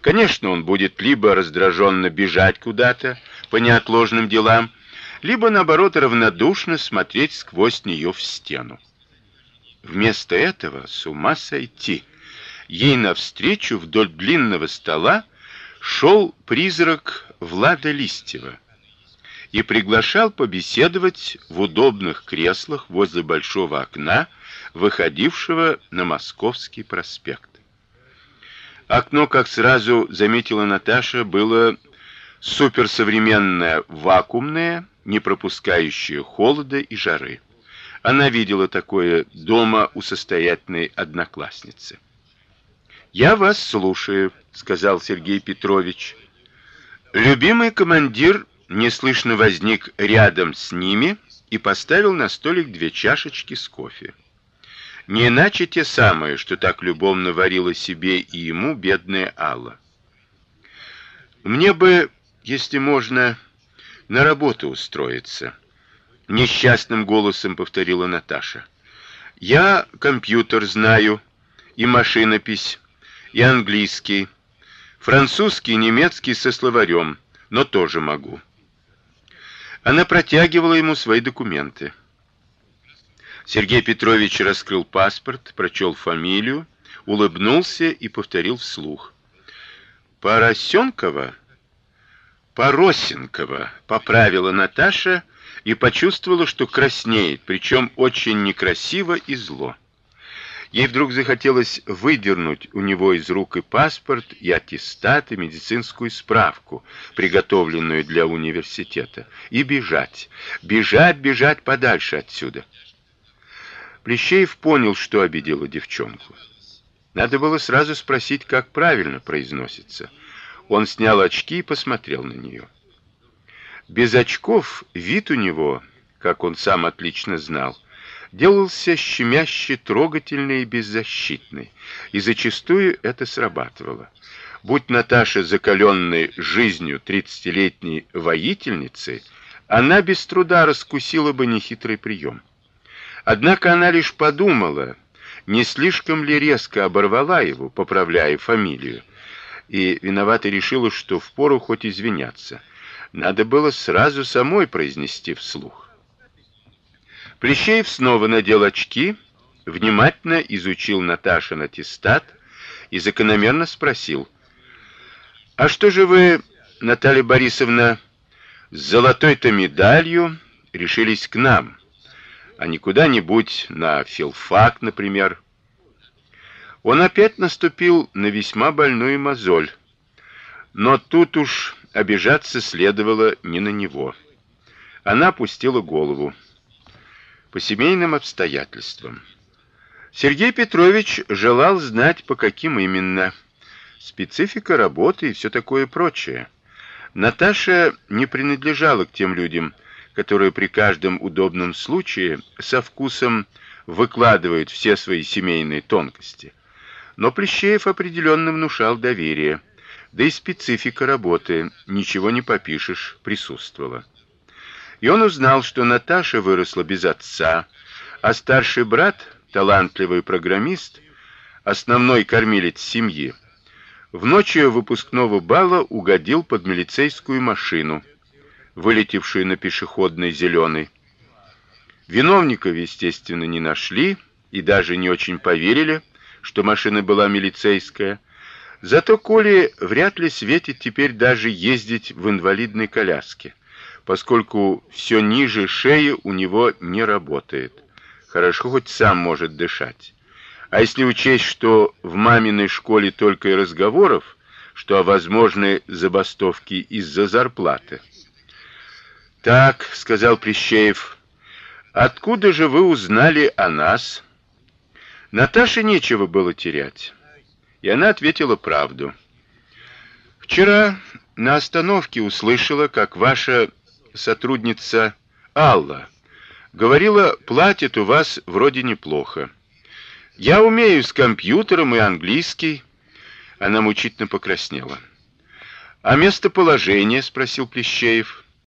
Конечно, он будет либо раздраженно бежать куда-то по неотложным делам, либо наоборот равнодушно смотреть сквозь нее в стену. Вместо этого с ума сойти. Ей навстречу вдоль длинного стола шел призрак Влада Листьева и приглашал побеседовать в удобных креслах возле большого окна, выходившего на Московский проспект. Окно, как сразу заметила Наташа, было суперсовременное, вакуумное, не пропускающее холода и жары. Она видела такое дома у состоятельной одноклассницы. Я вас слушаю, сказал Сергей Петрович. Любимый командир неслышно возник рядом с ними и поставил на столик две чашечки с кофе. Не иначе те самые, что так любовно варила себе и ему бедная Алла. Мне бы, если можно, на работу устроиться, несчастным голосом повторила Наташа. Я компьютер знаю, и машинопись, и английский, французский, немецкий со словарем, но тоже могу. Она протягивала ему свои документы. Сергей Петрович раскрыл паспорт, прочел фамилию, улыбнулся и повторил вслух: Поросенкова, Поросенкова, поправила Наташа и почувствовала, что краснеет, причем очень некрасиво и зло. Ей вдруг захотелось выдернуть у него из рук и паспорт, и аттестат, и медицинскую справку, приготовленную для университета, и бежать, бежать, бежать подальше отсюда. Плещеев понял, что обидела девчонку. Надо было сразу спросить, как правильно произносится. Он снял очки и посмотрел на нее. Без очков вид у него, как он сам отлично знал, делался щемяще трогательный и беззащитный, и зачастую это срабатывало. Будь Наташа закаленной жизнью тридцатилетней воительницы, она без труда раскусила бы нехитрый прием. Однако она лишь подумала, не слишком ли резко оборвала его, поправляя фамилию, и виновато решила, что впору хоть извиняться. Надо было сразу самой произнести вслух. Плещеев снова надел очки, внимательно изучил Наташин аттестат и закономерно спросил: "А что же вы, Наталья Борисовна, с золотой-то медалью решились к нам, а не куда-нибудь на филфак, например?" Он опять наступил на весьма больную мозоль. Но тут уж обижаться следовало не на него. Она опустила голову по семейным обстоятельствам. Сергей Петрович желал знать, по каким именно специфика работы и все такое прочее. Наташа не принадлежала к тем людям, которые при каждом удобном случае со вкусом выкладывают все свои семейные тонкости. Но Плещеев определенно внушал доверие, да и специфика работы, ничего не попишешь, присутствовала. И он узнал, что Наташа выросла без отца, а старший брат, талантливый программист, основной кормилец семьи, в ночь ее выпускного бала угодил под милицейскую машину, вылетевшую на пешеходной зеленой. Виновников, естественно, не нашли и даже не очень поверили, что машина была милицейская. Зато Коле вряд ли светит теперь даже ездить в инвалидной коляске поскольку все ниже шеи у него не работает. Хорошо хоть сам может дышать. А если учесть, что в маминой школе только и разговоров, что о возможной забастовке из-за зарплаты. Так, сказал Прищеев. Откуда же вы узнали о нас? Наташе нечего было терять. И она ответила правду. Вчера на остановке услышала, как ваша сотрудница Алла говорила, платят у вас вроде неплохо. Я умею с компьютером и английский. Она мучительно покраснела. А местоположение, спросил Плещеев.